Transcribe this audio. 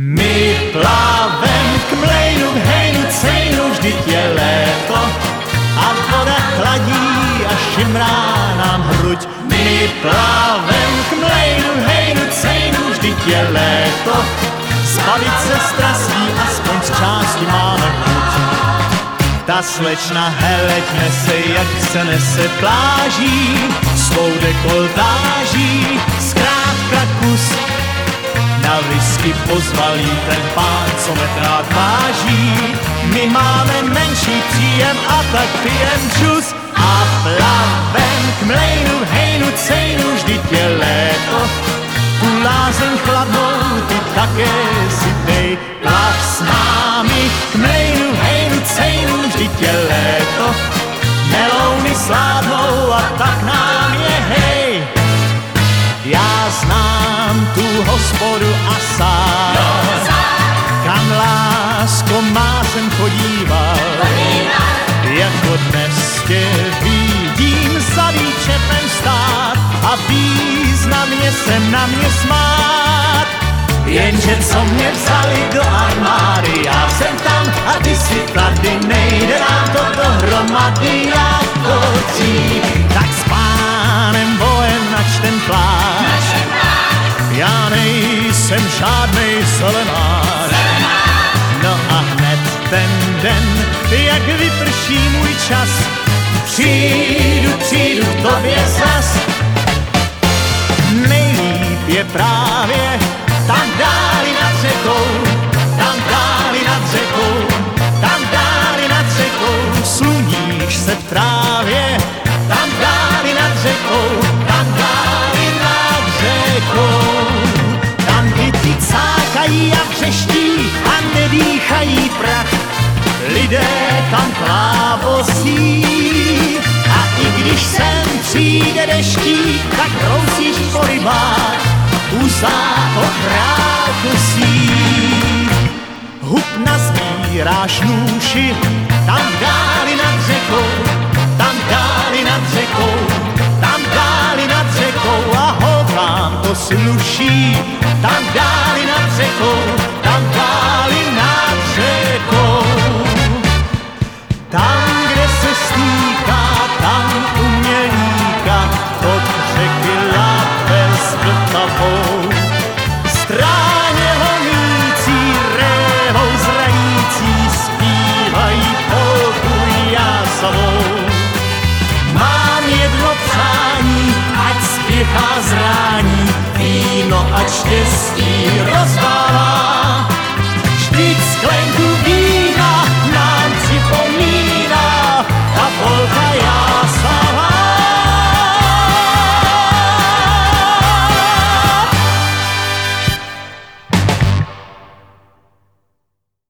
My plavem k mlejnu, k hejnu, cejnu, vždyť je léto a voda chladí a šimrá nám hruď. My plavem k mlejnu, hejnu, cejnu, vždyť je léto, zbavit se strastí, aspoň z části máme chuť. Ta slečna heleď nese, jak se nese pláží, svou dekoltáží, whisky pozvalí ten pán, co metrát váží. My máme menší příjem a tak pijem džus a plavem k mlejnu, hejnu, cejnu, vždyť je léto. Tu chladnou, ty také si dej, plav s námi k mlejnu, hejnu, cejnu, vždyť je léto. Tu hospodu a sám, kam lásko má jsem chodíval. Jako dnes tě vidím za výčepem stát a významně se na mě smát. Jenže co mě vzali do armády, já jsem tam a ty si tady, nejde nám to dohromady jako dřív. Nejsem žádnej selenář. No a hned ten den, jak vyprší můj čas, přijdu, přijdu k tobě zas. Nejlíp je právě tam dáli nad řekou, tam dáli nad řekou, tam dáli nad řekou, sluníš se v cákají a nedýchají prach, lidé tam plávosí. A i když sem přijde deští, tak rousíš po rybách, úzá okrát kusí. Hub nazbíráš nůši, tam dáli nad řekou, tam dáli nad řekou, tam dáli nad řekou a hodlám to sluší, s vltavou. Stráně honící, révou zranící, zpívají polku jásavou. Mám jedno přání, ať spěchá zrání, víno a štěstí